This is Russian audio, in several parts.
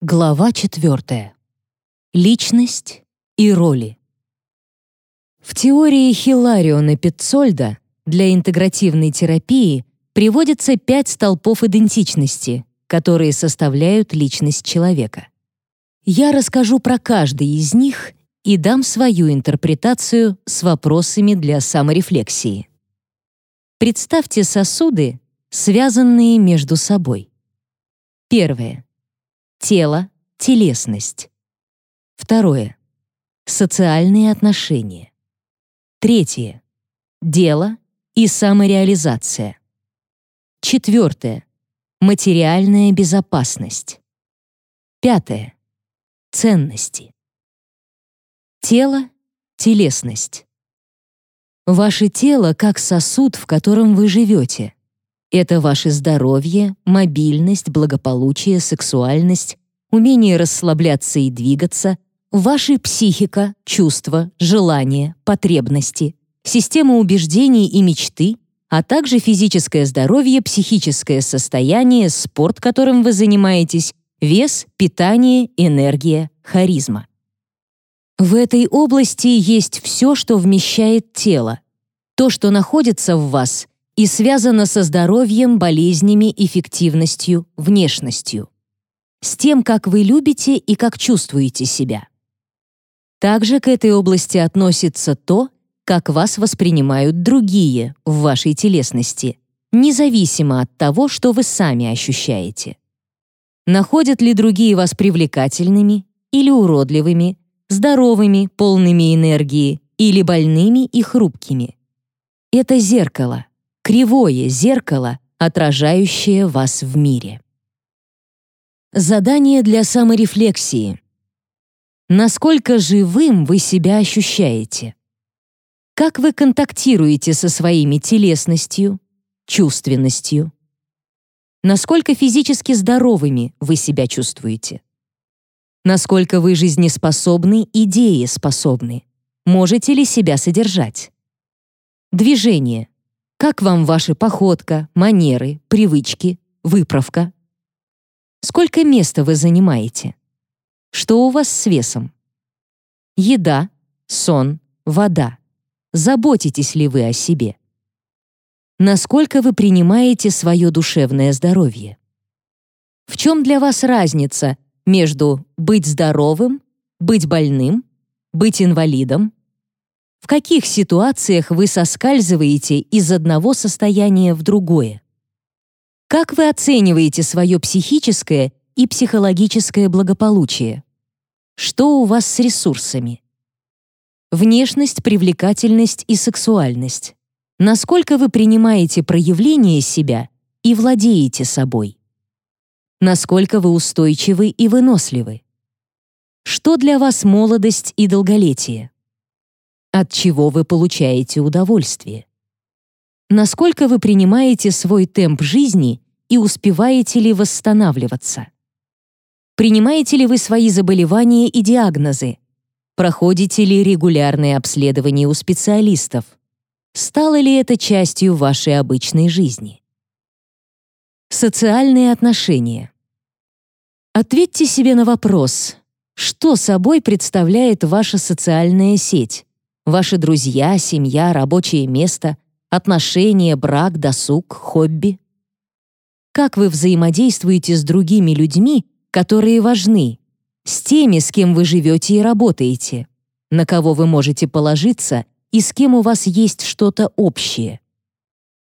Глава 4. Личность и роли. В теории Хилариона Петцольда для интегративной терапии приводятся пять столпов идентичности, которые составляют личность человека. Я расскажу про каждый из них и дам свою интерпретацию с вопросами для саморефлексии. Представьте сосуды, связанные между собой. Первое тело, телесность. Второе. Социальные отношения. Третье. Дело и самореализация. Четвертое. Материальная безопасность. Пятое. Ценности. Тело, телесность. Ваше тело как сосуд, в котором вы живете. Это ваше здоровье, мобильность, благополучие, сексуальность, умение расслабляться и двигаться, ваша психика, чувства, желания, потребности, система убеждений и мечты, а также физическое здоровье, психическое состояние, спорт, которым вы занимаетесь, вес, питание, энергия, харизма. В этой области есть все, что вмещает тело. То, что находится в вас, и связано со здоровьем, болезнями, эффективностью, внешностью. С тем, как вы любите и как чувствуете себя. Также к этой области относится то, как вас воспринимают другие в вашей телесности, независимо от того, что вы сами ощущаете. Находят ли другие вас привлекательными или уродливыми, здоровыми, полными энергии или больными и хрупкими? Это зеркало, кривое зеркало, отражающее вас в мире. Задание для саморефлексии. Насколько живым вы себя ощущаете? Как вы контактируете со своими телесностью, чувственностью? Насколько физически здоровыми вы себя чувствуете? Насколько вы жизнеспособны и дееспособны? Можете ли себя содержать? Движение. Как вам ваша походка, манеры, привычки, выправка? Сколько места вы занимаете? Что у вас с весом? Еда, сон, вода. Заботитесь ли вы о себе? Насколько вы принимаете свое душевное здоровье? В чем для вас разница между быть здоровым, быть больным, быть инвалидом, в каких ситуациях вы соскальзываете из одного состояния в другое? Как вы оцениваете свое психическое и психологическое благополучие? Что у вас с ресурсами? Внешность, привлекательность и сексуальность. Насколько вы принимаете проявление себя и владеете собой? Насколько вы устойчивы и выносливы? Что для вас молодость и долголетие? От чего вы получаете удовольствие. Насколько вы принимаете свой темп жизни и успеваете ли восстанавливаться? Принимаете ли вы свои заболевания и диагнозы? Проходите ли регулярные обследования у специалистов? Стало ли это частью вашей обычной жизни? Социальные отношения. Ответьте себе на вопрос, что собой представляет ваша социальная сеть? Ваши друзья, семья, рабочее место, отношения, брак, досуг, хобби. Как вы взаимодействуете с другими людьми, которые важны, с теми, с кем вы живете и работаете, на кого вы можете положиться и с кем у вас есть что-то общее.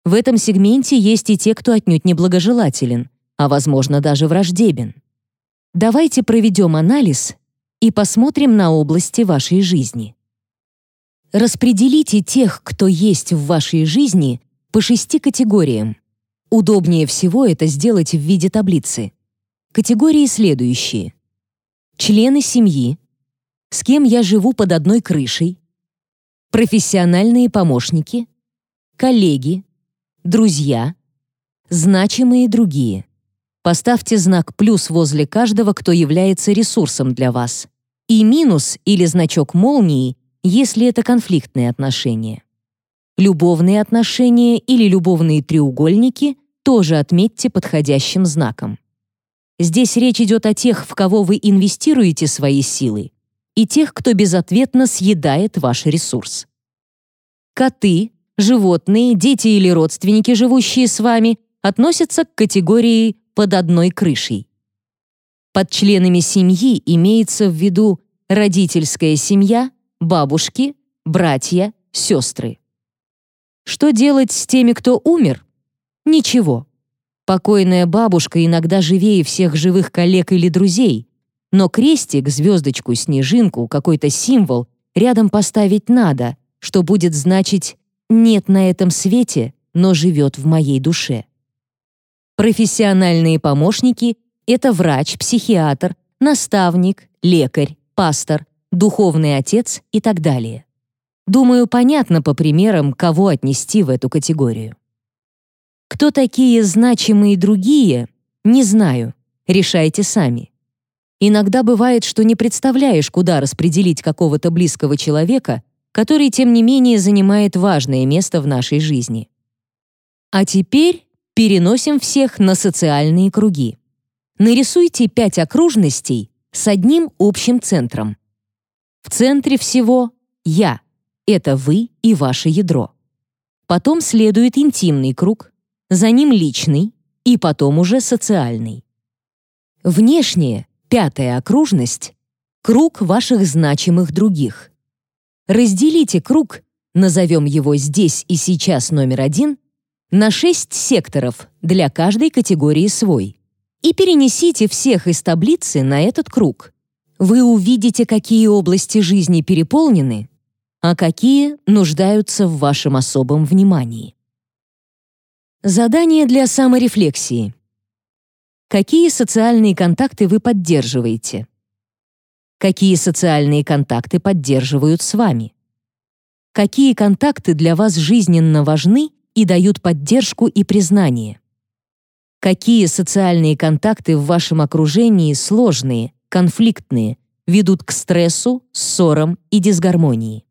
В этом сегменте есть и те, кто отнюдь неблагожелателен, а, возможно, даже враждебен. Давайте проведем анализ и посмотрим на области вашей жизни. Распределите тех, кто есть в вашей жизни, по шести категориям. Удобнее всего это сделать в виде таблицы. Категории следующие. Члены семьи, с кем я живу под одной крышей, профессиональные помощники, коллеги, друзья, значимые другие. Поставьте знак «плюс» возле каждого, кто является ресурсом для вас, и минус или значок молнии, если это конфликтные отношения. Любовные отношения или любовные треугольники тоже отметьте подходящим знаком. Здесь речь идет о тех, в кого вы инвестируете свои силы, и тех, кто безответно съедает ваш ресурс. Коты, животные, дети или родственники, живущие с вами, относятся к категории «под одной крышей». Под членами семьи имеется в виду родительская семья, бабушки, братья, сестры. Что делать с теми, кто умер? Ничего. Покойная бабушка иногда живее всех живых коллег или друзей, но крестик, звездочку, снежинку, какой-то символ рядом поставить надо, что будет значить «нет на этом свете, но живет в моей душе». Профессиональные помощники — это врач, психиатр, наставник, лекарь, пастор, духовный отец и так далее. Думаю, понятно по примерам, кого отнести в эту категорию. Кто такие значимые другие, не знаю, решайте сами. Иногда бывает, что не представляешь, куда распределить какого-то близкого человека, который, тем не менее, занимает важное место в нашей жизни. А теперь переносим всех на социальные круги. Нарисуйте пять окружностей с одним общим центром. В центре всего «я» — это вы и ваше ядро. Потом следует интимный круг, за ним личный и потом уже социальный. Внешняя, пятая окружность — круг ваших значимых других. Разделите круг, назовем его здесь и сейчас номер один, на шесть секторов, для каждой категории свой, и перенесите всех из таблицы на этот круг. Вы увидите, какие области жизни переполнены, а какие нуждаются в вашем особом внимании. Задание для саморефлексии. Какие социальные контакты вы поддерживаете? Какие социальные контакты поддерживают с вами? Какие контакты для вас жизненно важны и дают поддержку и признание? Какие социальные контакты в вашем окружении сложные, конфликтные, ведут к стрессу, ссорам и дисгармонии?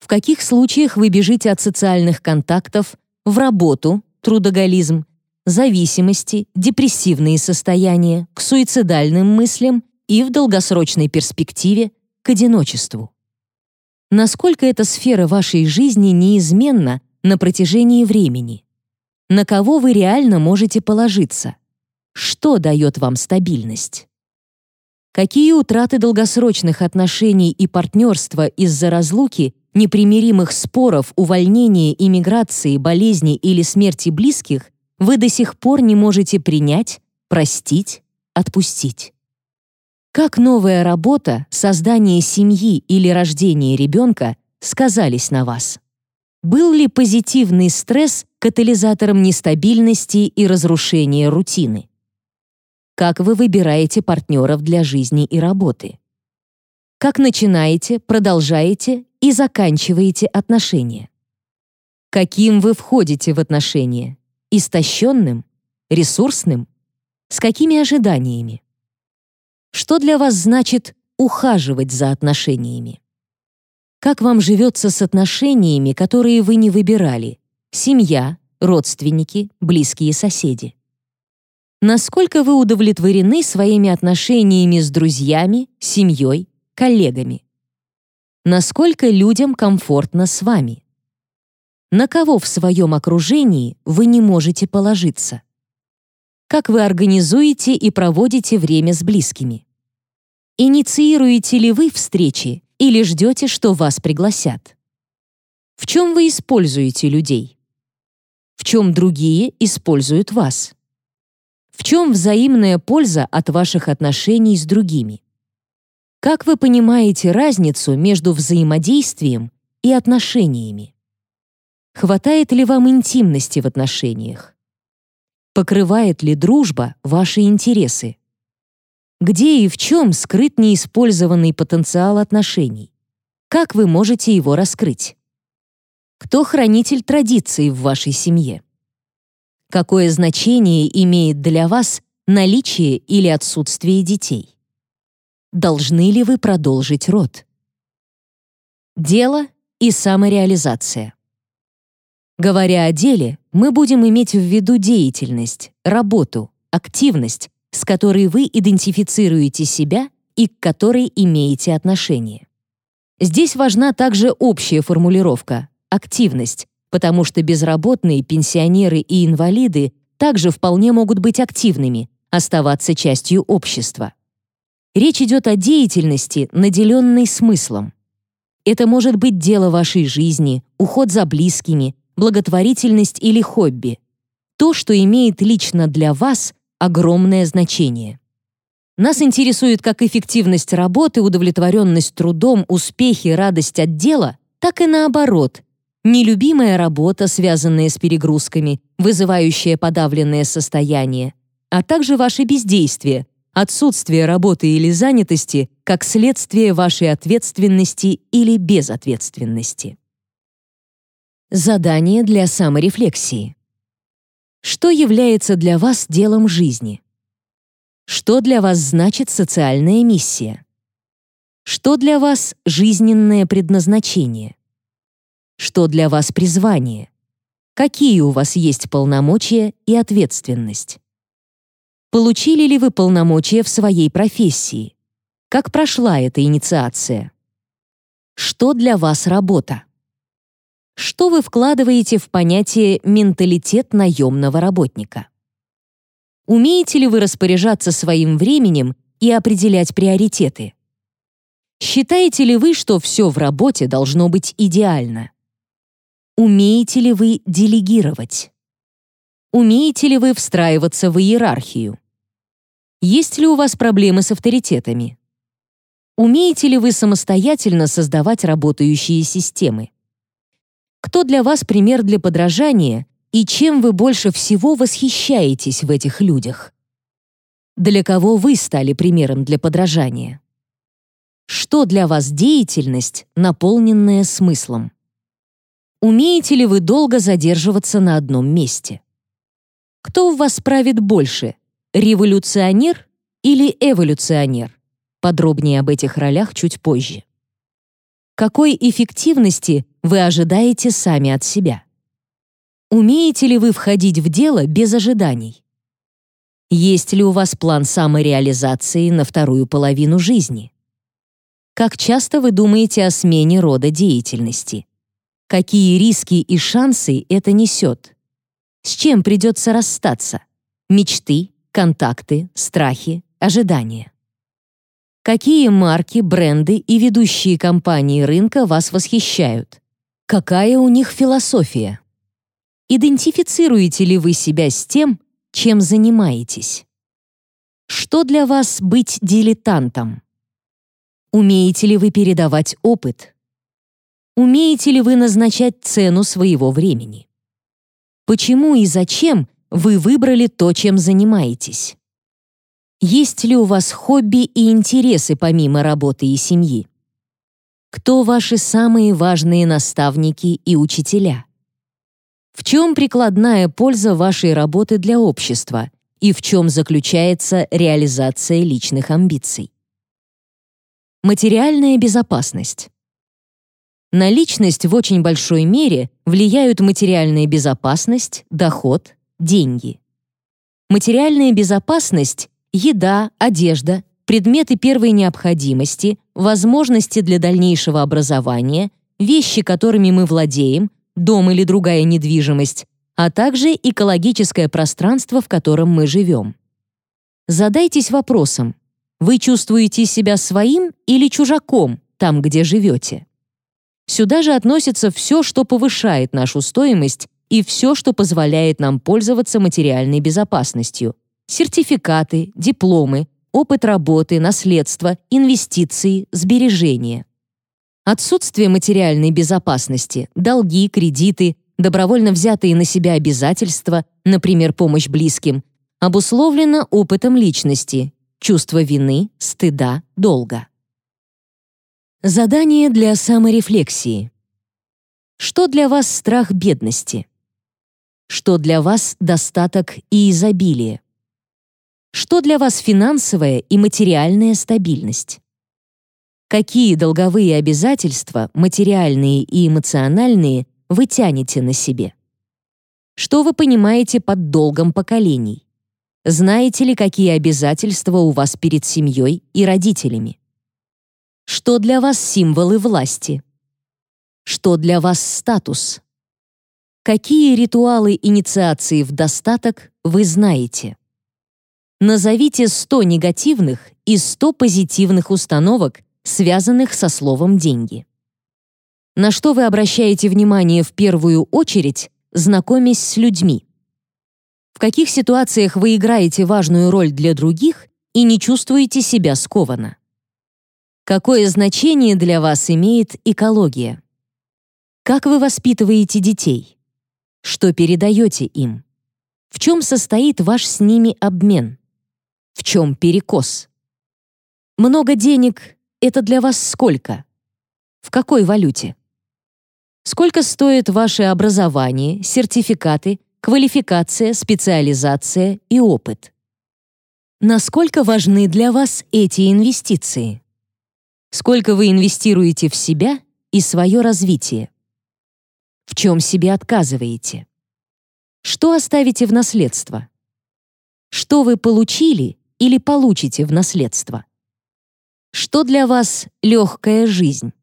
В каких случаях вы бежите от социальных контактов в работу, трудоголизм, зависимости, депрессивные состояния, к суицидальным мыслям и в долгосрочной перспективе к одиночеству. Насколько эта сфера вашей жизни неизменна на протяжении времени? На кого вы реально можете положиться? Что дает вам стабильность? Какие утраты долгосрочных отношений и партнерства из-за разлуки непримиримых споров, увольнения, иммиграции, болезни или смерти близких вы до сих пор не можете принять, простить, отпустить. Как новая работа, создание семьи или рождение ребенка сказались на вас? Был ли позитивный стресс катализатором нестабильности и разрушения рутины? Как вы выбираете партнеров для жизни и работы? Как начинаете, продолжаете и заканчиваете отношения. Каким вы входите в отношения? Истощенным? Ресурсным? С какими ожиданиями? Что для вас значит ухаживать за отношениями? Как вам живется с отношениями, которые вы не выбирали? Семья, родственники, близкие соседи. Насколько вы удовлетворены своими отношениями с друзьями, семьей, коллегами? насколько людям комфортно с вами. На кого в своем окружении вы не можете положиться? Как вы организуете и проводите время с близкими? Инициируете ли вы встречи или ждете, что вас пригласят? В чем вы используете людей? В чем другие используют вас? В чем взаимная польза от ваших отношений с другими? Как вы понимаете разницу между взаимодействием и отношениями? Хватает ли вам интимности в отношениях? Покрывает ли дружба ваши интересы? Где и в чем скрыт неиспользованный потенциал отношений? Как вы можете его раскрыть? Кто хранитель традиций в вашей семье? Какое значение имеет для вас наличие или отсутствие детей? Должны ли вы продолжить род? Дело и самореализация. Говоря о деле, мы будем иметь в виду деятельность, работу, активность, с которой вы идентифицируете себя и к которой имеете отношение. Здесь важна также общая формулировка — активность, потому что безработные, пенсионеры и инвалиды также вполне могут быть активными, оставаться частью общества. Речь идет о деятельности, наделенной смыслом. Это может быть дело вашей жизни, уход за близкими, благотворительность или хобби. То, что имеет лично для вас огромное значение. Нас интересует как эффективность работы, удовлетворенность трудом, успехи, радость от дела, так и наоборот. Нелюбимая работа, связанная с перегрузками, вызывающая подавленное состояние, а также ваше бездействие, отсутствие работы или занятости как следствие вашей ответственности или безответственности. Задание для саморефлексии. Что является для вас делом жизни? Что для вас значит социальная миссия? Что для вас жизненное предназначение? Что для вас призвание? Какие у вас есть полномочия и ответственность? Получили ли вы полномочия в своей профессии? Как прошла эта инициация? Что для вас работа? Что вы вкладываете в понятие «менталитет наемного работника»? Умеете ли вы распоряжаться своим временем и определять приоритеты? Считаете ли вы, что все в работе должно быть идеально? Умеете ли вы делегировать? Умеете ли вы встраиваться в иерархию? Есть ли у вас проблемы с авторитетами? Умеете ли вы самостоятельно создавать работающие системы? Кто для вас пример для подражания и чем вы больше всего восхищаетесь в этих людях? Для кого вы стали примером для подражания? Что для вас деятельность, наполненная смыслом? Умеете ли вы долго задерживаться на одном месте? Кто в вас правит больше, Революционер или эволюционер? Подробнее об этих ролях чуть позже. Какой эффективности вы ожидаете сами от себя? Умеете ли вы входить в дело без ожиданий? Есть ли у вас план самореализации на вторую половину жизни? Как часто вы думаете о смене рода деятельности? Какие риски и шансы это несет? С чем придется расстаться? Мечты, контакты, страхи, ожидания. Какие марки, бренды и ведущие компании рынка вас восхищают? Какая у них философия? Идентифицируете ли вы себя с тем, чем занимаетесь? Что для вас быть дилетантом? Умеете ли вы передавать опыт? Умеете ли вы назначать цену своего времени? Почему и зачем вы выбрали то, чем занимаетесь. Есть ли у вас хобби и интересы помимо работы и семьи? Кто ваши самые важные наставники и учителя? В чем прикладная польза вашей работы для общества и в чем заключается реализация личных амбиций? Материальная безопасность. На личность в очень большой мере влияют материальная безопасность, доход, деньги. Материальная безопасность — еда, одежда, предметы первой необходимости, возможности для дальнейшего образования, вещи, которыми мы владеем, дом или другая недвижимость, а также экологическое пространство, в котором мы живем. Задайтесь вопросом, вы чувствуете себя своим или чужаком там, где живете? Сюда же относится все, что повышает нашу стоимость и все, что позволяет нам пользоваться материальной безопасностью. Сертификаты, дипломы, опыт работы, наследство, инвестиции, сбережения. Отсутствие материальной безопасности, долги, кредиты, добровольно взятые на себя обязательства, например, помощь близким, обусловлено опытом личности, чувство вины, стыда, долга. Задание для саморефлексии. Что для вас страх бедности? Что для вас достаток и изобилие? Что для вас финансовая и материальная стабильность? Какие долговые обязательства, материальные и эмоциональные, вы тянете на себе? Что вы понимаете под долгом поколений? Знаете ли, какие обязательства у вас перед семьей и родителями? Что для вас символы власти? Что для вас статус? Какие ритуалы инициации в достаток вы знаете? Назовите 100 негативных и 100 позитивных установок, связанных со словом «деньги». На что вы обращаете внимание в первую очередь, знакомясь с людьми? В каких ситуациях вы играете важную роль для других и не чувствуете себя скованно? Какое значение для вас имеет экология? Как вы воспитываете детей? Что передаете им? В чем состоит ваш с ними обмен? В чем перекос? Много денег — это для вас сколько? В какой валюте? Сколько стоит ваше образование, сертификаты, квалификация, специализация и опыт. Насколько важны для вас эти инвестиции? Сколько вы инвестируете в себя и свое развитие? В чем себе отказываете? Что оставите в наследство? Что вы получили или получите в наследство? Что для вас легкая жизнь?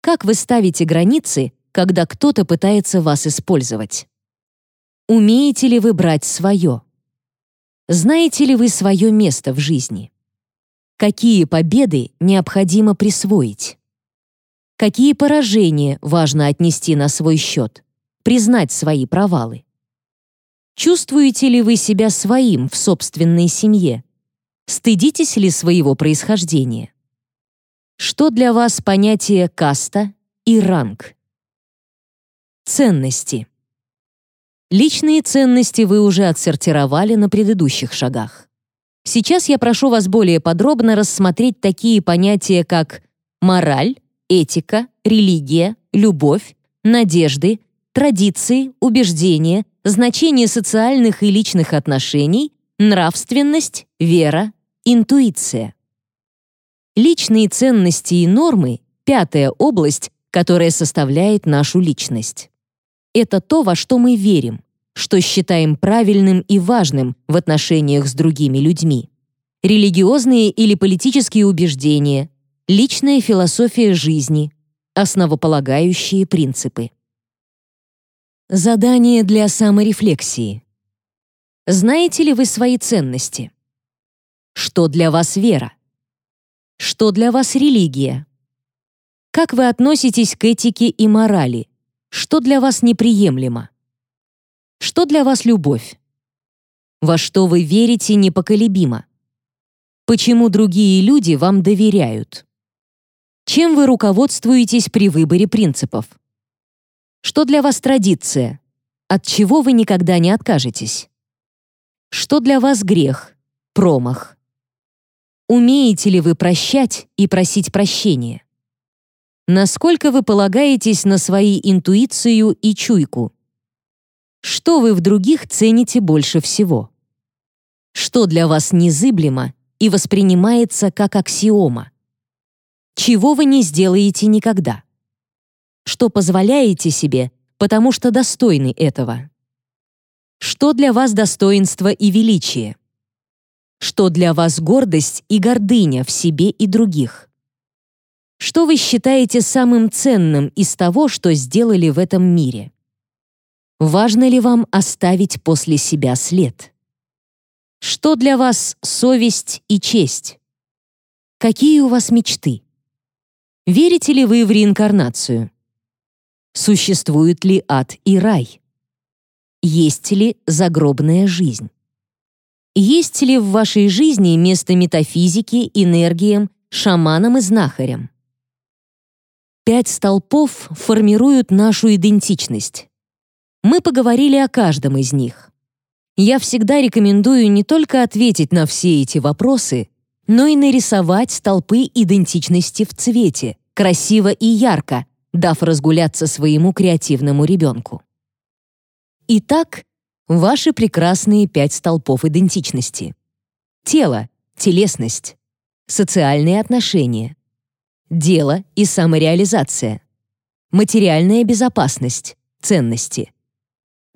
Как вы ставите границы, когда кто-то пытается вас использовать? Умеете ли вы брать свое? Знаете ли вы свое место в жизни? Какие победы необходимо присвоить? Какие поражения важно отнести на свой счет, признать свои провалы? Чувствуете ли вы себя своим в собственной семье? Стыдитесь ли своего происхождения? Что для вас понятие каста и ранг? Ценности. Личные ценности вы уже отсортировали на предыдущих шагах. Сейчас я прошу вас более подробно рассмотреть такие понятия, как мораль, этика, религия, любовь, надежды, традиции, убеждения, значение социальных и личных отношений, нравственность, вера, интуиция. Личные ценности и нормы — пятая область, которая составляет нашу личность. Это то, во что мы верим, что считаем правильным и важным в отношениях с другими людьми. Религиозные или политические убеждения, личная философия жизни, основополагающие принципы. Задание для саморефлексии. Знаете ли вы свои ценности? Что для вас вера? Что для вас религия? Как вы относитесь к этике и морали? Что для вас неприемлемо? Что для вас любовь? Во что вы верите непоколебимо? Почему другие люди вам доверяют? Чем вы руководствуетесь при выборе принципов? Что для вас традиция? От чего вы никогда не откажетесь? Что для вас грех, промах? Умеете ли вы прощать и просить прощения? Насколько вы полагаетесь на свои интуицию и чуйку? Что вы в других цените больше всего? Что для вас незыблемо и воспринимается как аксиома? Чего вы не сделаете никогда? Что позволяете себе, потому что достойны этого? Что для вас достоинство и величие? Что для вас гордость и гордыня в себе и других? Что вы считаете самым ценным из того, что сделали в этом мире? Важно ли вам оставить после себя след? Что для вас совесть и честь? Какие у вас мечты? Верите ли вы в реинкарнацию? Существует ли ад и рай? Есть ли загробная жизнь? Есть ли в вашей жизни место метафизике, энергиям, шаманам и знахарям? Пять столпов формируют нашу идентичность. Мы поговорили о каждом из них. Я всегда рекомендую не только ответить на все эти вопросы, но и нарисовать столпы идентичности в цвете, красиво и ярко, дав разгуляться своему креативному ребенку. Итак, ваши прекрасные пять столпов идентичности. Тело, телесность, социальные отношения, дело и самореализация, материальная безопасность, ценности.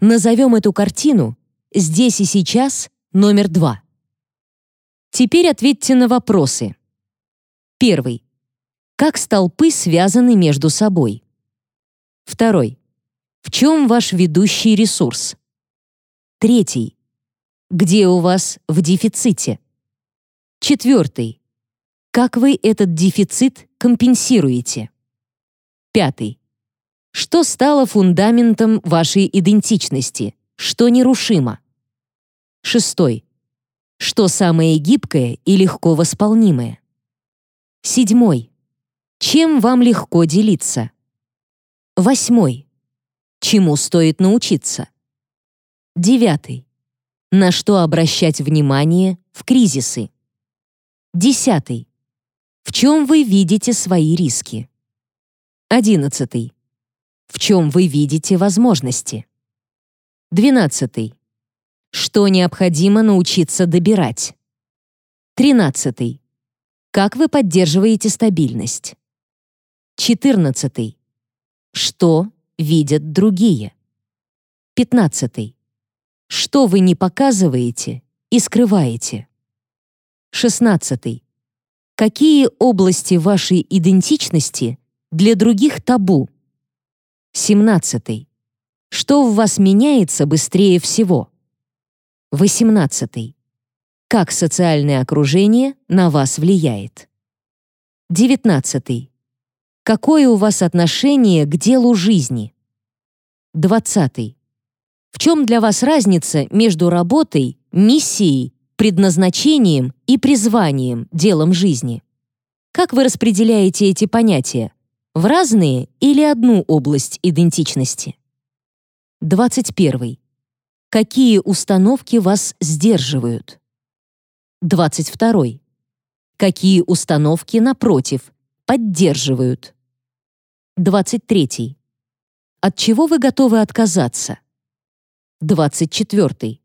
Назовем эту картину «Здесь и сейчас» номер два. Теперь ответьте на вопросы. Первый. Как столпы связаны между собой? Второй. В чем ваш ведущий ресурс? Третий. Где у вас в дефиците? Четвертый. Как вы этот дефицит компенсируете? Пятый. Что стало фундаментом вашей идентичности? Что нерушимо? Шестой. Что самое гибкое и легко восполнимое? Седьмой. Чем вам легко делиться? Восьмой. Чему стоит научиться? Девятый. На что обращать внимание в кризисы? Десятый. В чем вы видите свои риски? Одиннадцатый. В чем вы видите возможности? Двенадцатый. Что необходимо научиться добирать? Тринадцатый. Как вы поддерживаете стабильность? Четырнадцатый. Что видят другие? Пятнадцатый. Что вы не показываете и скрываете? Шестнадцатый. Какие области вашей идентичности для других табу? Семнадцатый. Что в вас меняется быстрее всего? Восемнадцатый. Как социальное окружение на вас влияет? Девятнадцатый. Какое у вас отношение к делу жизни? Двадцатый. В чем для вас разница между работой, миссией, предназначением и призванием, делом жизни? Как вы распределяете эти понятия? В разные или одну область идентичности? 21. Какие установки вас сдерживают? 22. Какие установки, напротив, поддерживают? 23. От чего вы готовы отказаться? 24.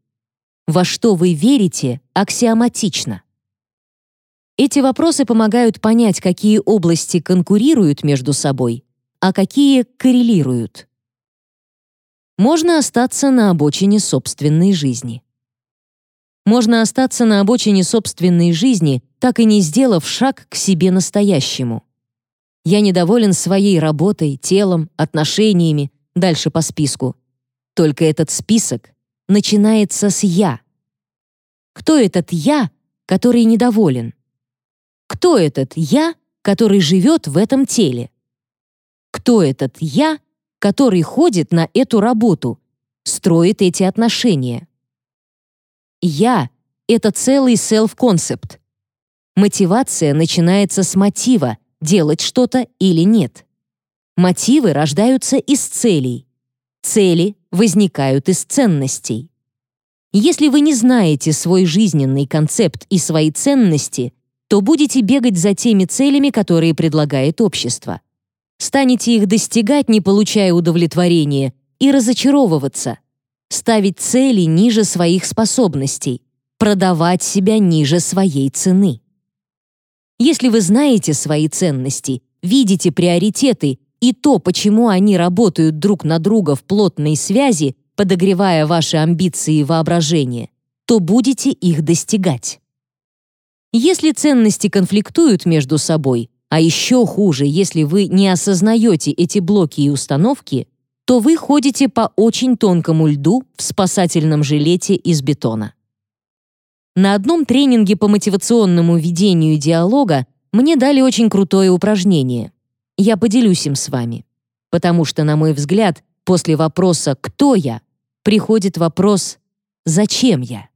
Во что вы верите аксиоматично? Эти вопросы помогают понять, какие области конкурируют между собой, а какие коррелируют. Можно остаться на обочине собственной жизни. Можно остаться на обочине собственной жизни, так и не сделав шаг к себе настоящему. Я недоволен своей работой, телом, отношениями, дальше по списку. Только этот список начинается с «я». Кто этот «я», который недоволен? Кто этот «я», который живет в этом теле? Кто этот «я», который ходит на эту работу, строит эти отношения? «Я» — это целый self-концепт. Мотивация начинается с мотива делать что-то или нет. Мотивы рождаются из целей. Цели возникают из ценностей. Если вы не знаете свой жизненный концепт и свои ценности, то будете бегать за теми целями, которые предлагает общество. Станете их достигать, не получая удовлетворения, и разочаровываться. Ставить цели ниже своих способностей, продавать себя ниже своей цены. Если вы знаете свои ценности, видите приоритеты и то, почему они работают друг на друга в плотной связи, подогревая ваши амбиции и воображение, то будете их достигать. Если ценности конфликтуют между собой, а еще хуже, если вы не осознаете эти блоки и установки, то вы ходите по очень тонкому льду в спасательном жилете из бетона. На одном тренинге по мотивационному ведению диалога мне дали очень крутое упражнение. Я поделюсь им с вами. Потому что, на мой взгляд, после вопроса «Кто я?» приходит вопрос «Зачем я?».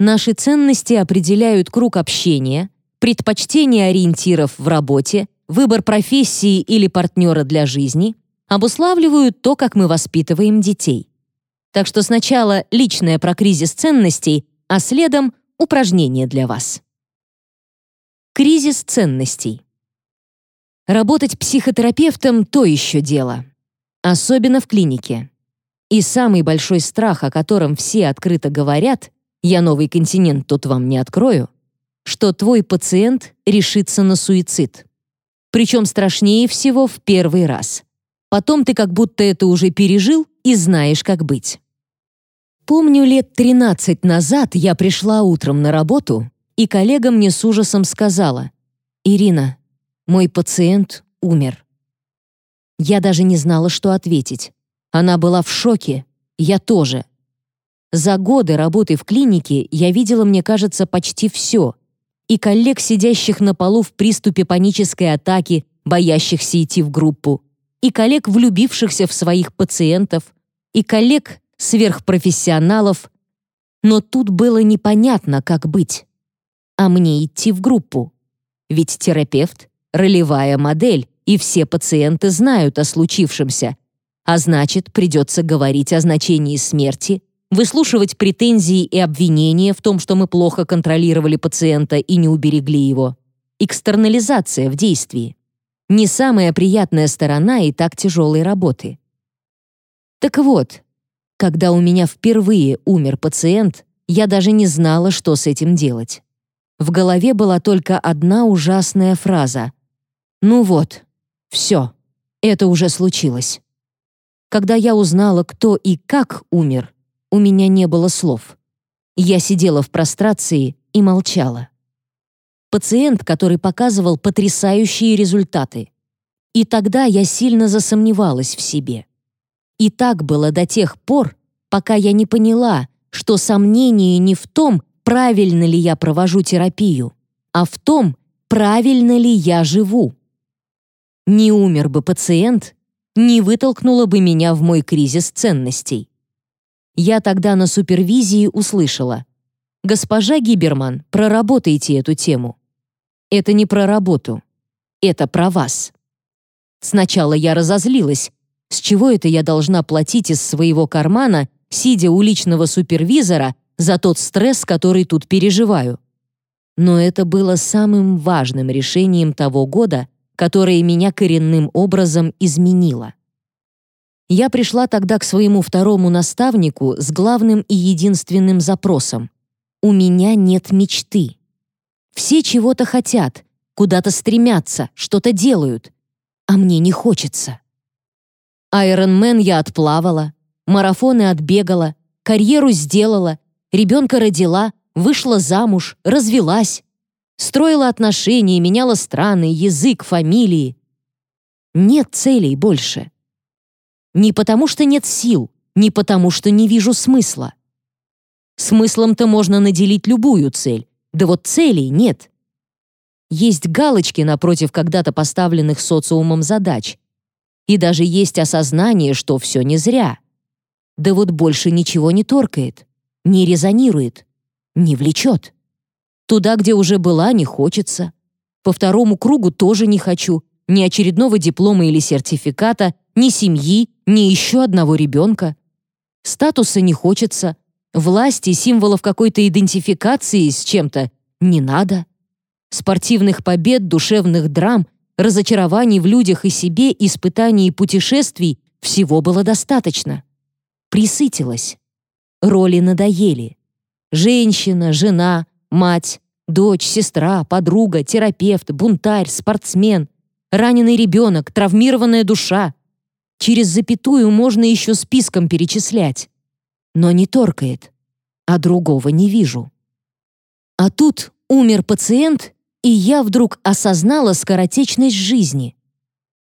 Наши ценности определяют круг общения, предпочтение ориентиров в работе, выбор профессии или партнера для жизни, обуславливают то, как мы воспитываем детей. Так что сначала личное про кризис ценностей, а следом упражнение для вас. Кризис ценностей. Работать психотерапевтом — то еще дело. Особенно в клинике. И самый большой страх, о котором все открыто говорят, я новый континент тут вам не открою, что твой пациент решится на суицид. Причем страшнее всего в первый раз. Потом ты как будто это уже пережил и знаешь, как быть. Помню, лет 13 назад я пришла утром на работу, и коллега мне с ужасом сказала, «Ирина, мой пациент умер». Я даже не знала, что ответить. Она была в шоке, я тоже. За годы работы в клинике я видела, мне кажется, почти все. И коллег, сидящих на полу в приступе панической атаки, боящихся идти в группу, и коллег, влюбившихся в своих пациентов, и коллег, сверхпрофессионалов. Но тут было непонятно, как быть. А мне идти в группу. Ведь терапевт — ролевая модель, и все пациенты знают о случившемся. А значит, придется говорить о значении смерти, выслушивать претензии и обвинения в том, что мы плохо контролировали пациента и не уберегли его. Экстернализация в действии. Не самая приятная сторона и так тяжелой работы. Так вот, когда у меня впервые умер пациент, я даже не знала, что с этим делать. В голове была только одна ужасная фраза. «Ну вот, все, это уже случилось». Когда я узнала, кто и как умер, у меня не было слов. Я сидела в прострации и молчала. Пациент, который показывал потрясающие результаты. И тогда я сильно засомневалась в себе. И так было до тех пор, пока я не поняла, что сомнение не в том, правильно ли я провожу терапию, а в том, правильно ли я живу. Не умер бы пациент, не вытолкнуло бы меня в мой кризис ценностей. Я тогда на супервизии услышала «Госпожа Гиберман, проработайте эту тему». Это не про работу, это про вас. Сначала я разозлилась, с чего это я должна платить из своего кармана, сидя у личного супервизора, за тот стресс, который тут переживаю? Но это было самым важным решением того года, которое меня коренным образом изменило. Я пришла тогда к своему второму наставнику с главным и единственным запросом. «У меня нет мечты». Все чего-то хотят, куда-то стремятся, что-то делают, а мне не хочется. Айронмен я отплавала, марафоны отбегала, карьеру сделала, ребенка родила, вышла замуж, развелась, строила отношения, меняла страны, язык, фамилии. Нет целей больше. Не потому что нет сил, не потому что не вижу смысла. Смыслом-то можно наделить любую цель, да вот целей нет. Есть галочки напротив когда-то поставленных социумом задач, и даже есть осознание, что все не зря. Да вот больше ничего не торкает, не резонирует, не влечет. Туда, где уже была, не хочется. По второму кругу тоже не хочу. Ни очередного диплома или сертификата, ни семьи, ни еще одного ребенка. Статуса не хочется. Власти, символов какой-то идентификации с чем-то не надо. Спортивных побед, душевных драм разочарований в людях и себе, испытаний и путешествий всего было достаточно. Присытилась. Роли надоели. Женщина, жена, мать, дочь, сестра, подруга, терапевт, бунтарь, спортсмен, раненый ребенок, травмированная душа. Через запятую можно еще списком перечислять. Но не торкает, а другого не вижу. А тут умер пациент, и я вдруг осознала скоротечность жизни.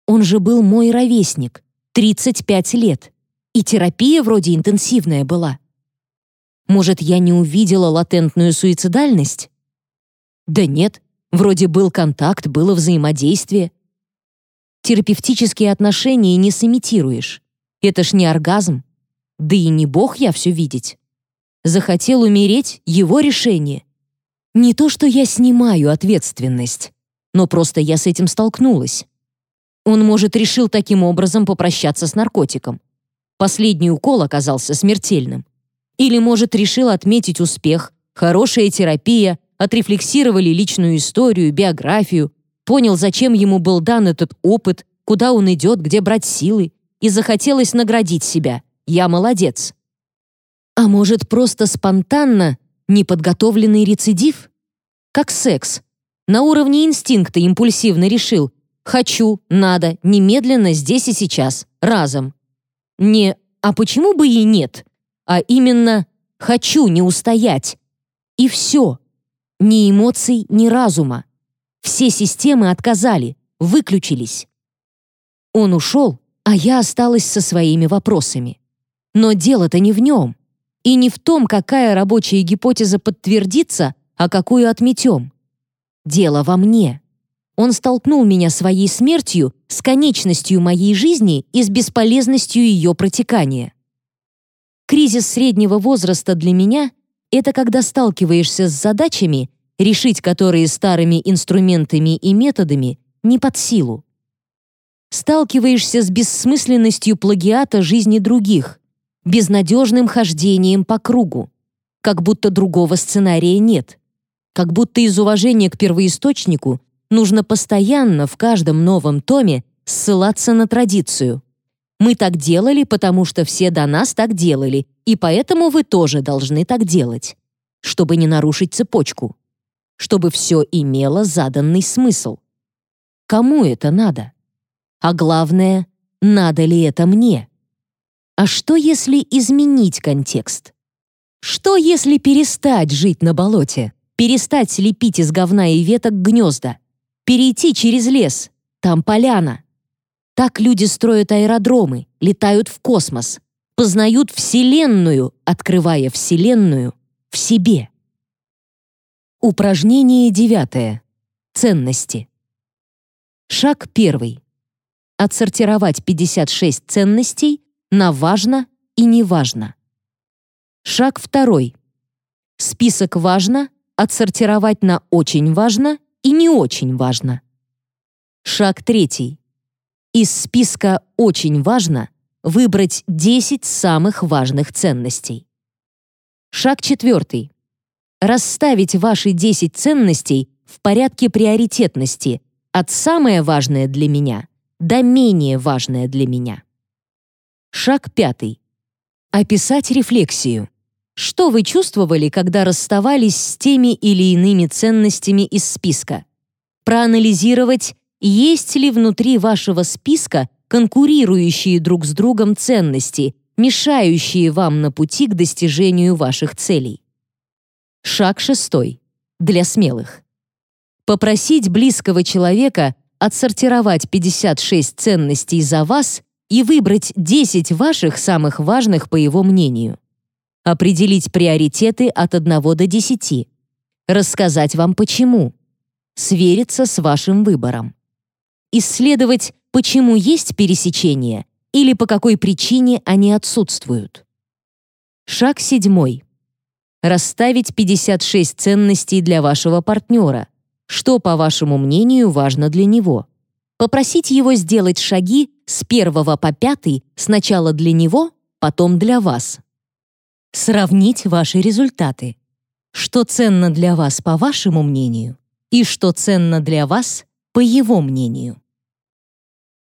Он же был мой ровесник, 35 лет, и терапия вроде интенсивная была. Может, я не увидела латентную суицидальность? Да нет, вроде был контакт, было взаимодействие. Терапевтические отношения не сымитируешь. Это ж не оргазм. Да и не бог я все видеть. Захотел умереть — его решение. Не то, что я снимаю ответственность, но просто я с этим столкнулась. Он, может, решил таким образом попрощаться с наркотиком. Последний укол оказался смертельным. Или, может, решил отметить успех, хорошая терапия, отрефлексировали личную историю, биографию, понял, зачем ему был дан этот опыт, куда он идет, где брать силы, и захотелось наградить себя. Я молодец. А может, просто спонтанно Неподготовленный рецидив? Как секс. На уровне инстинкта импульсивно решил «хочу, надо, немедленно, здесь и сейчас, разом». Не «а почему бы и нет?» а именно «хочу не устоять». И все. Ни эмоций, ни разума. Все системы отказали, выключились. Он ушел, а я осталась со своими вопросами. Но дело-то не в нем. И не в том, какая рабочая гипотеза подтвердится, а какую отметем. Дело во мне. Он столкнул меня своей смертью с конечностью моей жизни и с бесполезностью ее протекания. Кризис среднего возраста для меня — это когда сталкиваешься с задачами, решить которые старыми инструментами и методами не под силу. Сталкиваешься с бессмысленностью плагиата жизни других, безнадежным хождением по кругу, как будто другого сценария нет, как будто из уважения к первоисточнику нужно постоянно в каждом новом томе ссылаться на традицию. Мы так делали, потому что все до нас так делали, и поэтому вы тоже должны так делать, чтобы не нарушить цепочку, чтобы все имело заданный смысл. Кому это надо? А главное, надо ли это мне? А что, если изменить контекст? Что, если перестать жить на болоте, перестать лепить из говна и веток гнезда, перейти через лес, там поляна. Так люди строят аэродромы, летают в космос, познают Вселенную, открывая Вселенную в себе. Упражнение девятое. Ценности. Шаг первый. Отсортировать 56 ценностей на «важно» и «неважно». Шаг второй. Список «важно» отсортировать на «очень важно» и не очень важно. Шаг третий. Из списка «очень важно» выбрать 10 самых важных ценностей. Шаг четвертый. Расставить ваши 10 ценностей в порядке приоритетности от «самое важное для меня» до «менее важное для меня». Шаг пятый. Описать рефлексию. Что вы чувствовали, когда расставались с теми или иными ценностями из списка? Проанализировать, есть ли внутри вашего списка конкурирующие друг с другом ценности, мешающие вам на пути к достижению ваших целей. Шаг шестой. Для смелых. Попросить близкого человека отсортировать 56 ценностей за вас и выбрать 10 ваших самых важных по его мнению определить приоритеты от 1 до 10, рассказать вам почему, свериться с вашим выбором, исследовать, почему есть пересечения или по какой причине они отсутствуют. Шаг седьмой. Расставить 56 ценностей для вашего партнера. Что, по вашему мнению, важно для него? Попросить его сделать шаги с первого по пятый сначала для него, потом для вас. Сравнить ваши результаты. Что ценно для вас по вашему мнению и что ценно для вас по его мнению.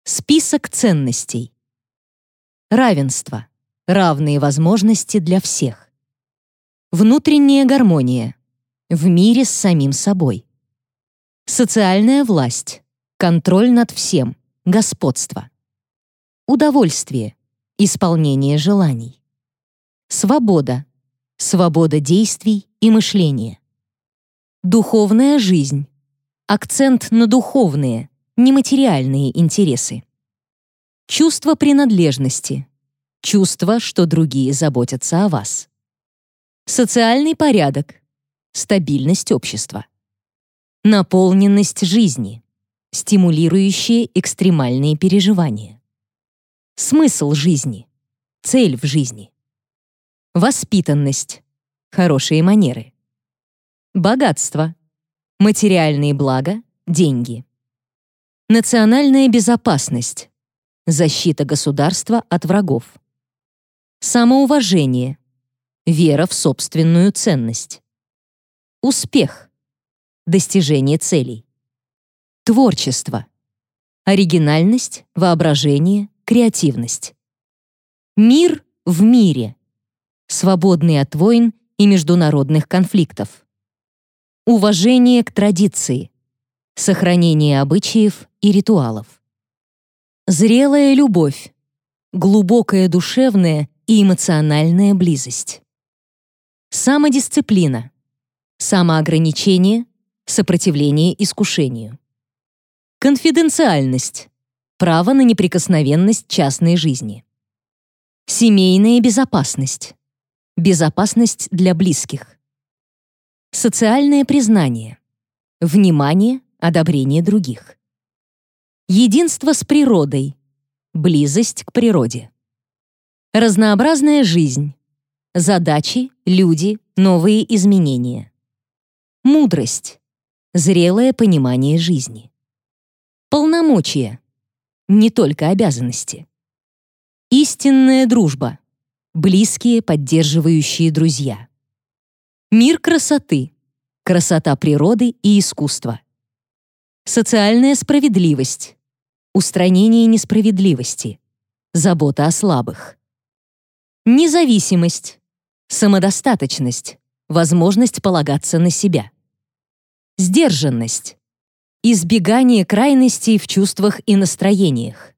Список ценностей. Равенство. Равные возможности для всех. Внутренняя гармония. В мире с самим собой. Социальная власть. Контроль над всем. Господство. Удовольствие. Исполнение желаний. Свобода. Свобода действий и мышления. Духовная жизнь. Акцент на духовные, нематериальные интересы. Чувство принадлежности. Чувство, что другие заботятся о вас. Социальный порядок. Стабильность общества. Наполненность жизни. Стимулирующие экстремальные переживания. Смысл жизни. Цель в жизни. Воспитанность. Хорошие манеры. Богатство. Материальные блага, деньги. Национальная безопасность. Защита государства от врагов. Самоуважение. Вера в собственную ценность. Успех. Достижение целей. Творчество. Оригинальность, воображение, креативность. Мир в мире свободный от войн и международных конфликтов. Уважение к традиции, сохранение обычаев и ритуалов. Зрелая любовь, глубокая душевная и эмоциональная близость. Самодисциплина, самоограничение, сопротивление искушению. Конфиденциальность, право на неприкосновенность частной жизни. Семейная безопасность, безопасность для близких. Социальное признание, внимание, одобрение других. Единство с природой, близость к природе. Разнообразная жизнь, задачи, люди, новые изменения. Мудрость, зрелое понимание жизни. Полномочия, не только обязанности. Истинная дружба, близкие, поддерживающие друзья. Мир красоты, красота природы и искусства. Социальная справедливость, устранение несправедливости, забота о слабых. Независимость, самодостаточность, возможность полагаться на себя. Сдержанность, избегание крайностей в чувствах и настроениях.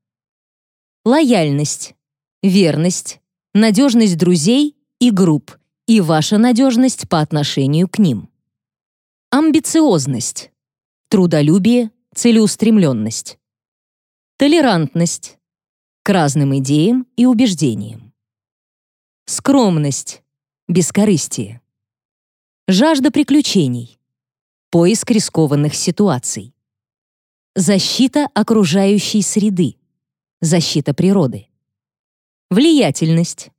Лояльность, верность, надежность друзей и групп и ваша надежность по отношению к ним. Амбициозность, трудолюбие, целеустремленность. Толерантность к разным идеям и убеждениям. Скромность, бескорыстие. Жажда приключений, поиск рискованных ситуаций. Защита окружающей среды, защита природы. Влиятельность,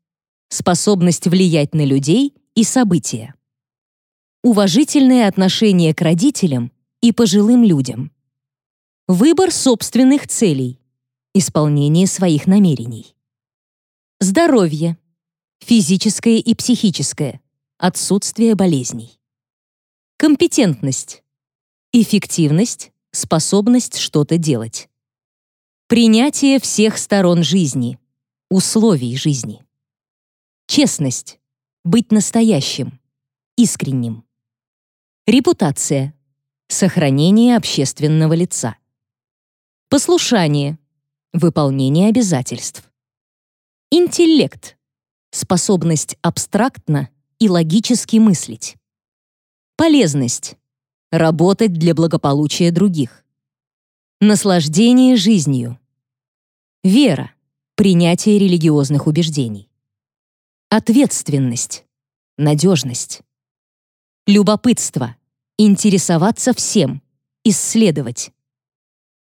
способность влиять на людей и события. Уважительное отношение к родителям и пожилым людям. Выбор собственных целей, исполнение своих намерений. Здоровье, физическое и психическое, отсутствие болезней. Компетентность, эффективность, способность что-то делать. Принятие всех сторон жизни, условий жизни. Честность, быть настоящим, искренним. Репутация, сохранение общественного лица. Послушание, выполнение обязательств. Интеллект, способность абстрактно и логически мыслить. Полезность, работать для благополучия других. Наслаждение жизнью. Вера, принятие религиозных убеждений. Ответственность, надежность. Любопытство, интересоваться всем, исследовать.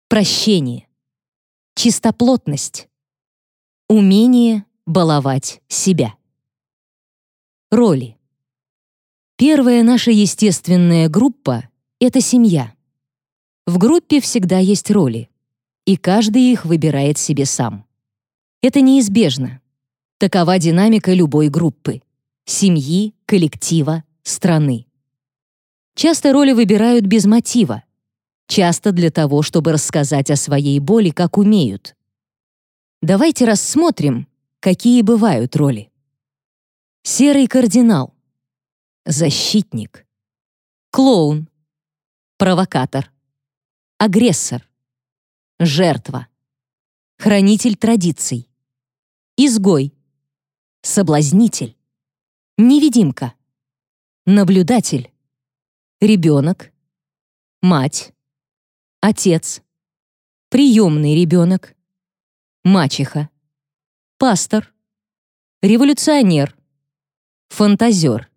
Прощение, чистоплотность, умение баловать себя. Роли. Первая наша естественная группа — это семья. В группе всегда есть роли, и каждый их выбирает себе сам. Это неизбежно. Такова динамика любой группы — семьи, коллектива, страны. Часто роли выбирают без мотива, часто для того, чтобы рассказать о своей боли, как умеют. Давайте рассмотрим, какие бывают роли. Серый кардинал. Защитник, клоун, провокатор, агрессор, жертва, хранитель традиций, изгой, соблазнитель, невидимка, наблюдатель, ребенок, мать, отец, приемный ребенок, мачеха, пастор, революционер, фантазер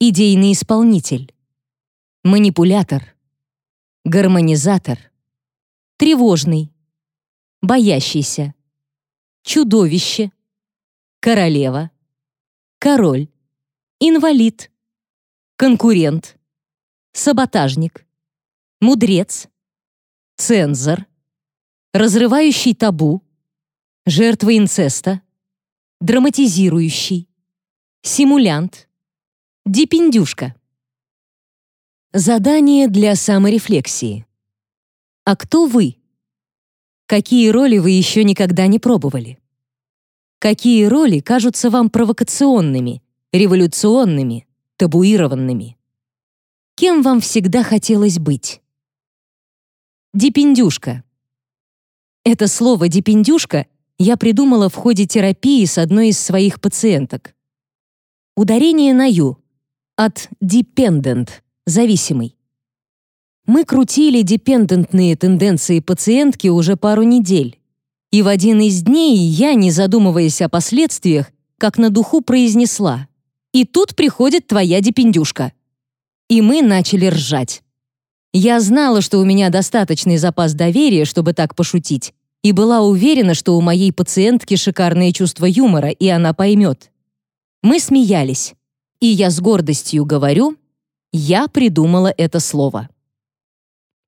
идейный исполнитель, манипулятор, гармонизатор, тревожный, боящийся, чудовище, королева, король, инвалид, конкурент, саботажник, мудрец, цензор, разрывающий табу, жертва инцеста, драматизирующий, симулянт, Дипендюшка. Задание для саморефлексии. А кто вы? Какие роли вы еще никогда не пробовали? Какие роли кажутся вам провокационными, революционными, табуированными? Кем вам всегда хотелось быть? Дипендюшка. Это слово «дипендюшка» я придумала в ходе терапии с одной из своих пациенток. Ударение на «ю» от dependent — зависимый. Мы крутили депендентные тенденции пациентки уже пару недель. И в один из дней я, не задумываясь о последствиях, как на духу произнесла «И тут приходит твоя депендюшка». И мы начали ржать. Я знала, что у меня достаточный запас доверия, чтобы так пошутить, и была уверена, что у моей пациентки шикарное чувство юмора, и она поймет. Мы смеялись, и я с гордостью говорю, я придумала это слово.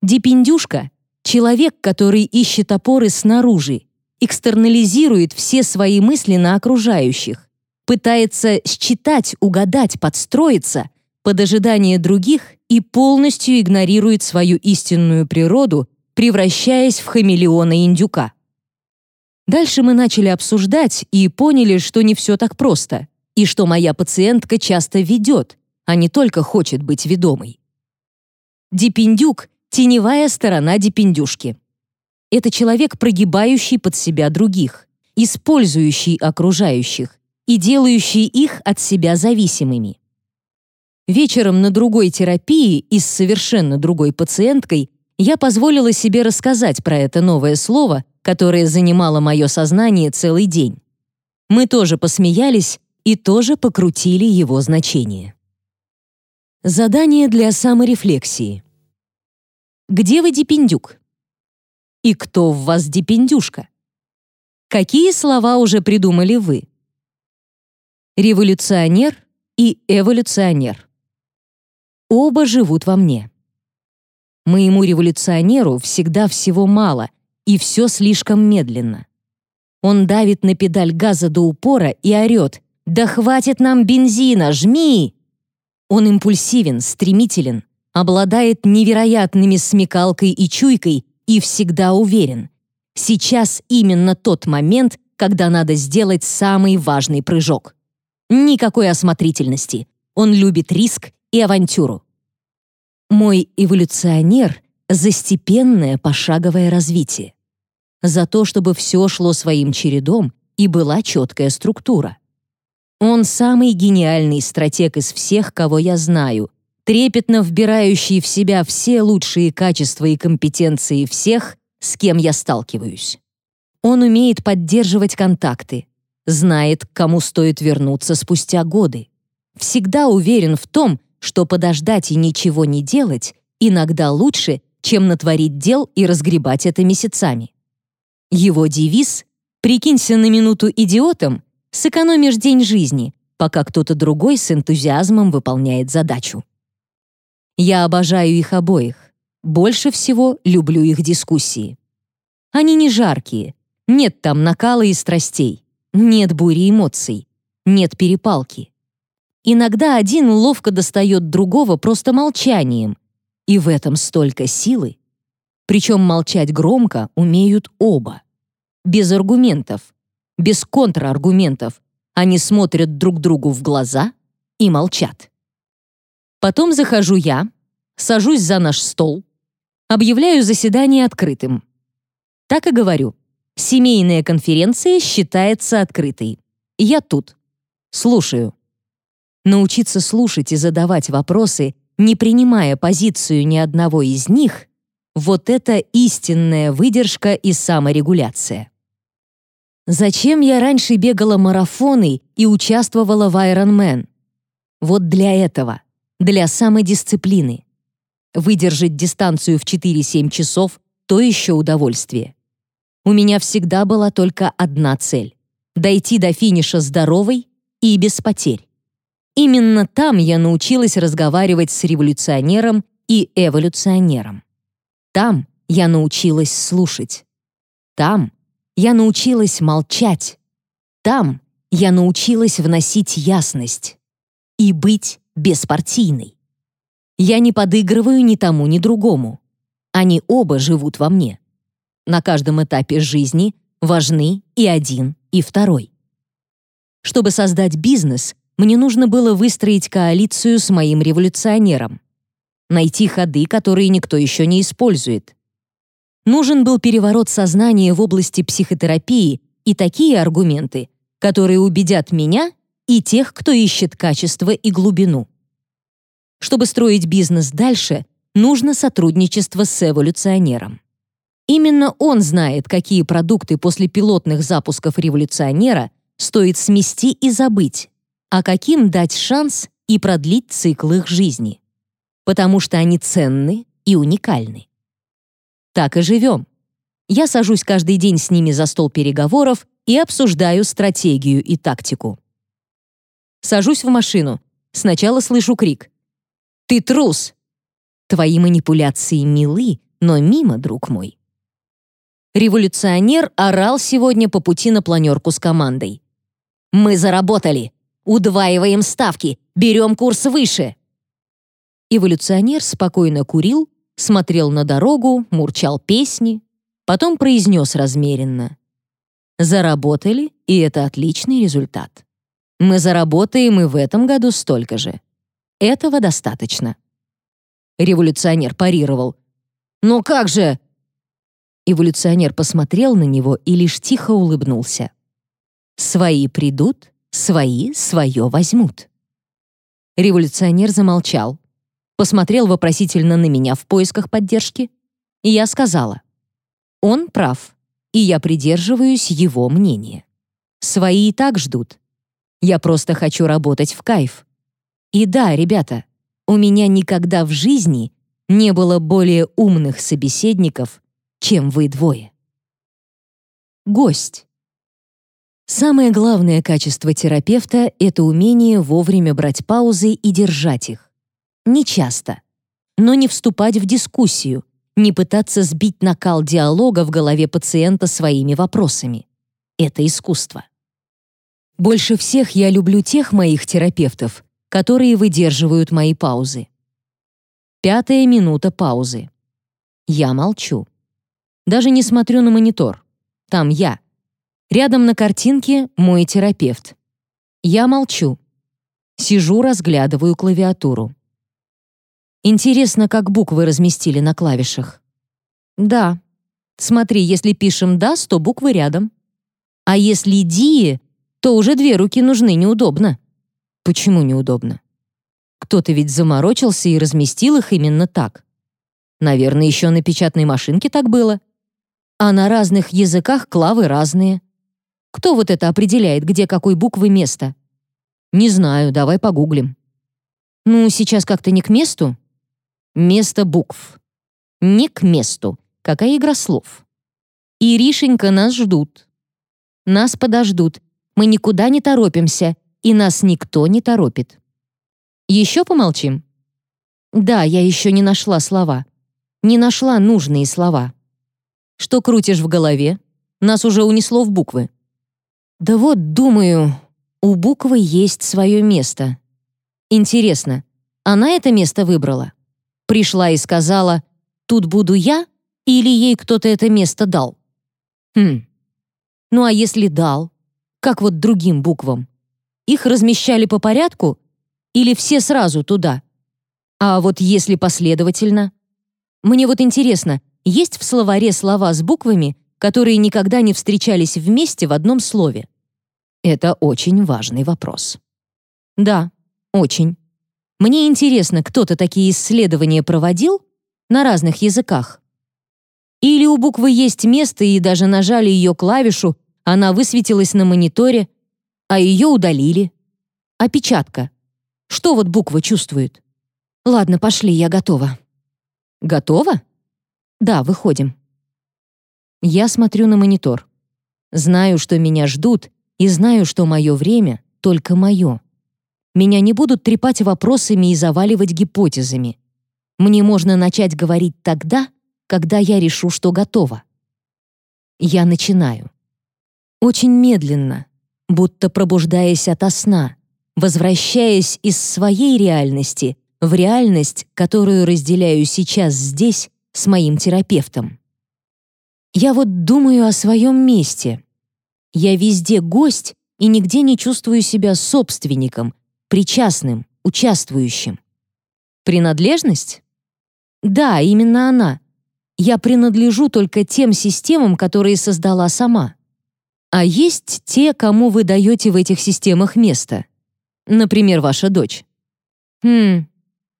Депендюшка — человек, который ищет опоры снаружи, экстернализирует все свои мысли на окружающих, пытается считать, угадать, подстроиться под ожидание других и полностью игнорирует свою истинную природу, превращаясь в хамелеона-индюка. Дальше мы начали обсуждать и поняли, что не все так просто, и что моя пациентка часто ведет, а не только хочет быть ведомой. Депендюк — теневая сторона депендюшки. Это человек, прогибающий под себя других, использующий окружающих и делающий их от себя зависимыми. Вечером на другой терапии и с совершенно другой пациенткой я позволила себе рассказать про это новое слово, которое занимало мое сознание целый день. Мы тоже посмеялись и тоже покрутили его значение. Задание для саморефлексии. Где вы депендюк? И кто в вас депендюшка? Какие слова уже придумали вы? Революционер и эволюционер. Оба живут во мне. Моему революционеру всегда всего мало, и все слишком медленно. Он давит на педаль газа до упора и орет «Да хватит нам бензина, жми!» Он импульсивен, стремителен, обладает невероятными смекалкой и чуйкой и всегда уверен. Сейчас именно тот момент, когда надо сделать самый важный прыжок. Никакой осмотрительности. Он любит риск и авантюру. Мой эволюционер за степенное пошаговое развитие. За то, чтобы все шло своим чередом и была четкая структура. Он самый гениальный стратег из всех, кого я знаю, трепетно вбирающий в себя все лучшие качества и компетенции всех, с кем я сталкиваюсь. Он умеет поддерживать контакты, знает, к кому стоит вернуться спустя годы. Всегда уверен в том, что подождать и ничего не делать иногда лучше, чем натворить дел и разгребать это месяцами. Его девиз «Прикинься на минуту идиотом, сэкономишь день жизни, пока кто-то другой с энтузиазмом выполняет задачу». Я обожаю их обоих. Больше всего люблю их дискуссии. Они не жаркие, нет там накала и страстей, нет бури эмоций, нет перепалки. Иногда один ловко достает другого просто молчанием, и в этом столько силы. Причем молчать громко умеют оба. Без аргументов, без контраргументов. Они смотрят друг другу в глаза и молчат. Потом захожу я, сажусь за наш стол, объявляю заседание открытым. Так и говорю. Семейная конференция считается открытой. Я тут. Слушаю. Научиться слушать и задавать вопросы, не принимая позицию ни одного из них, вот это истинная выдержка и саморегуляция. Зачем я раньше бегала марафоны и участвовала в Ironman? Вот для этого, для самодисциплины. Выдержать дистанцию в 4-7 часов — то еще удовольствие. У меня всегда была только одна цель — дойти до финиша здоровой и без потерь. Именно там я научилась разговаривать с революционером и эволюционером. Там я научилась слушать. Там я научилась молчать. Там я научилась вносить ясность и быть беспартийной. Я не подыгрываю ни тому, ни другому. Они оба живут во мне. На каждом этапе жизни важны и один, и второй. Чтобы создать бизнес, мне нужно было выстроить коалицию с моим революционером. Найти ходы, которые никто еще не использует. Нужен был переворот сознания в области психотерапии, и такие аргументы, которые убедят меня и тех, кто ищет качество и глубину. Чтобы строить бизнес дальше, нужно сотрудничество с эволюционером. Именно он знает, какие продукты после пилотных запусков революционера стоит смести и забыть, а каким дать шанс и продлить цикл их жизни. Потому что они ценны и уникальны. Так и живем. Я сажусь каждый день с ними за стол переговоров и обсуждаю стратегию и тактику. Сажусь в машину. Сначала слышу крик. «Ты трус!» Твои манипуляции милы, но мимо, друг мой. Революционер орал сегодня по пути на планерку с командой. «Мы заработали! Удваиваем ставки! Берем курс выше!» Эволюционер спокойно курил, смотрел на дорогу, мурчал песни, потом произнес размеренно. «Заработали, и это отличный результат. Мы заработаем и в этом году столько же. Этого достаточно». Революционер парировал. «Ну как же?» Эволюционер посмотрел на него и лишь тихо улыбнулся. «Свои придут, свои свое возьмут». Революционер замолчал, посмотрел вопросительно на меня в поисках поддержки, и я сказала, «Он прав, и я придерживаюсь его мнения. Свои и так ждут. Я просто хочу работать в кайф. И да, ребята, у меня никогда в жизни не было более умных собеседников, чем вы двое. Гость. Самое главное качество терапевта — это умение вовремя брать паузы и держать их. Не часто. Но не вступать в дискуссию, не пытаться сбить накал диалога в голове пациента своими вопросами. Это искусство. Больше всех я люблю тех моих терапевтов, которые выдерживают мои паузы. Пятая минута паузы. Я молчу. Даже не смотрю на монитор. Там я. Рядом на картинке мой терапевт. Я молчу. Сижу, разглядываю клавиатуру. Интересно, как буквы разместили на клавишах. Да. Смотри, если пишем «да», то буквы рядом. А если «ди», то уже две руки нужны, неудобно. Почему неудобно? Кто-то ведь заморочился и разместил их именно так. Наверное, еще на печатной машинке так было. А на разных языках клавы разные. Кто вот это определяет, где какой буквы место? Не знаю, давай погуглим. Ну, сейчас как-то не к месту. Место букв. Не к месту. Какая игра слов? Иришенька, нас ждут. Нас подождут. Мы никуда не торопимся, и нас никто не торопит. Еще помолчим? Да, я еще не нашла слова. Не нашла нужные слова. Что крутишь в голове? Нас уже унесло в буквы. Да вот, думаю, у буквы есть свое место. Интересно, она это место выбрала? Пришла и сказала «Тут буду я» или ей кто-то это место дал? Хм. Ну а если дал? Как вот другим буквам? Их размещали по порядку или все сразу туда? А вот если последовательно? Мне вот интересно, есть в словаре слова с буквами, которые никогда не встречались вместе в одном слове? Это очень важный вопрос. Да, очень. Мне интересно, кто-то такие исследования проводил на разных языках? Или у буквы есть место, и даже нажали ее клавишу, она высветилась на мониторе, а ее удалили? Опечатка. Что вот буква чувствует? Ладно, пошли, я готова. Готова? Да, выходим. Я смотрю на монитор. Знаю, что меня ждут, и знаю, что мое время только мое. Меня не будут трепать вопросами и заваливать гипотезами. Мне можно начать говорить тогда, когда я решу, что готова. Я начинаю. Очень медленно, будто пробуждаясь ото сна, возвращаясь из своей реальности в реальность, которую разделяю сейчас здесь с моим терапевтом. Я вот думаю о своем месте. Я везде гость и нигде не чувствую себя собственником, причастным, участвующим. Принадлежность? Да, именно она. Я принадлежу только тем системам, которые создала сама. А есть те, кому вы даете в этих системах место. Например, ваша дочь. Хм,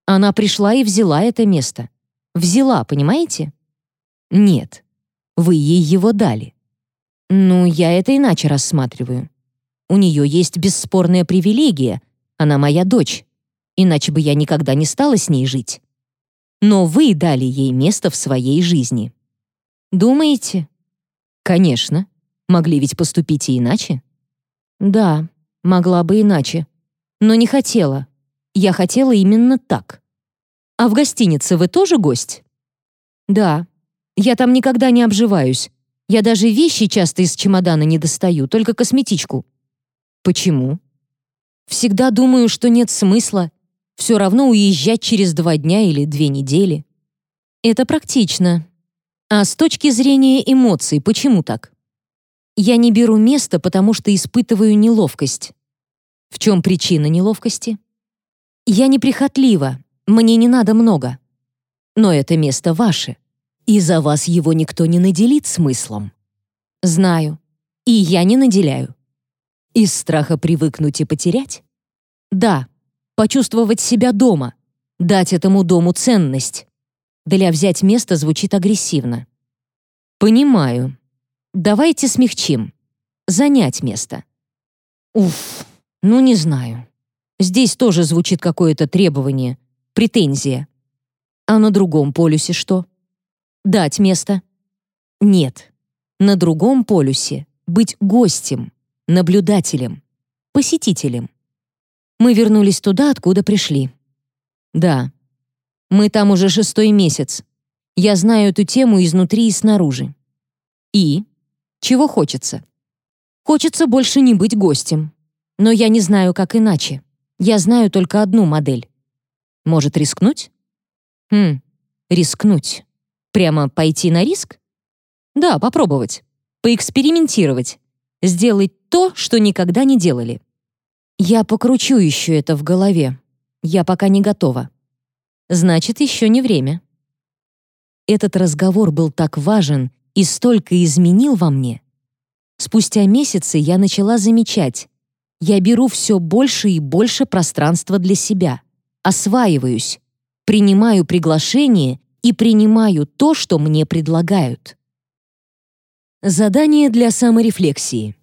она пришла и взяла это место. Взяла, понимаете? Нет, вы ей его дали. Ну, я это иначе рассматриваю. У нее есть бесспорная привилегия. Она моя дочь. Иначе бы я никогда не стала с ней жить. Но вы дали ей место в своей жизни. Думаете? Конечно. Могли ведь поступить и иначе. Да, могла бы иначе. Но не хотела. Я хотела именно так. А в гостинице вы тоже гость? Да. Я там никогда не обживаюсь. Я даже вещи часто из чемодана не достаю, только косметичку. Почему? Всегда думаю, что нет смысла. Все равно уезжать через два дня или две недели. Это практично. А с точки зрения эмоций, почему так? Я не беру место, потому что испытываю неловкость. В чем причина неловкости? Я неприхотлива, мне не надо много. Но это место ваше и за вас его никто не наделит смыслом. Знаю. И я не наделяю. Из страха привыкнуть и потерять? Да. Почувствовать себя дома. Дать этому дому ценность. Для взять место звучит агрессивно. Понимаю. Давайте смягчим. Занять место. Уф, ну не знаю. Здесь тоже звучит какое-то требование, претензия. А на другом полюсе что? Дать место? Нет. На другом полюсе быть гостем, наблюдателем, посетителем. Мы вернулись туда, откуда пришли. Да. Мы там уже шестой месяц. Я знаю эту тему изнутри и снаружи. И? Чего хочется? Хочется больше не быть гостем. Но я не знаю, как иначе. Я знаю только одну модель. Может, рискнуть? Хм, рискнуть. Прямо пойти на риск? Да, попробовать. Поэкспериментировать. Сделать то, что никогда не делали. Я покручу еще это в голове. Я пока не готова. Значит, еще не время. Этот разговор был так важен и столько изменил во мне. Спустя месяцы я начала замечать. Я беру все больше и больше пространства для себя. Осваиваюсь. Принимаю приглашение и принимаю то, что мне предлагают. Задание для саморефлексии.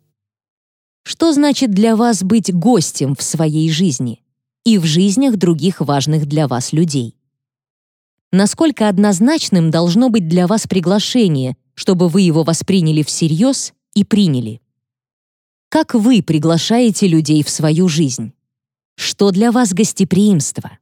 Что значит для вас быть гостем в своей жизни и в жизнях других важных для вас людей? Насколько однозначным должно быть для вас приглашение, чтобы вы его восприняли всерьез и приняли? Как вы приглашаете людей в свою жизнь? Что для вас гостеприимство?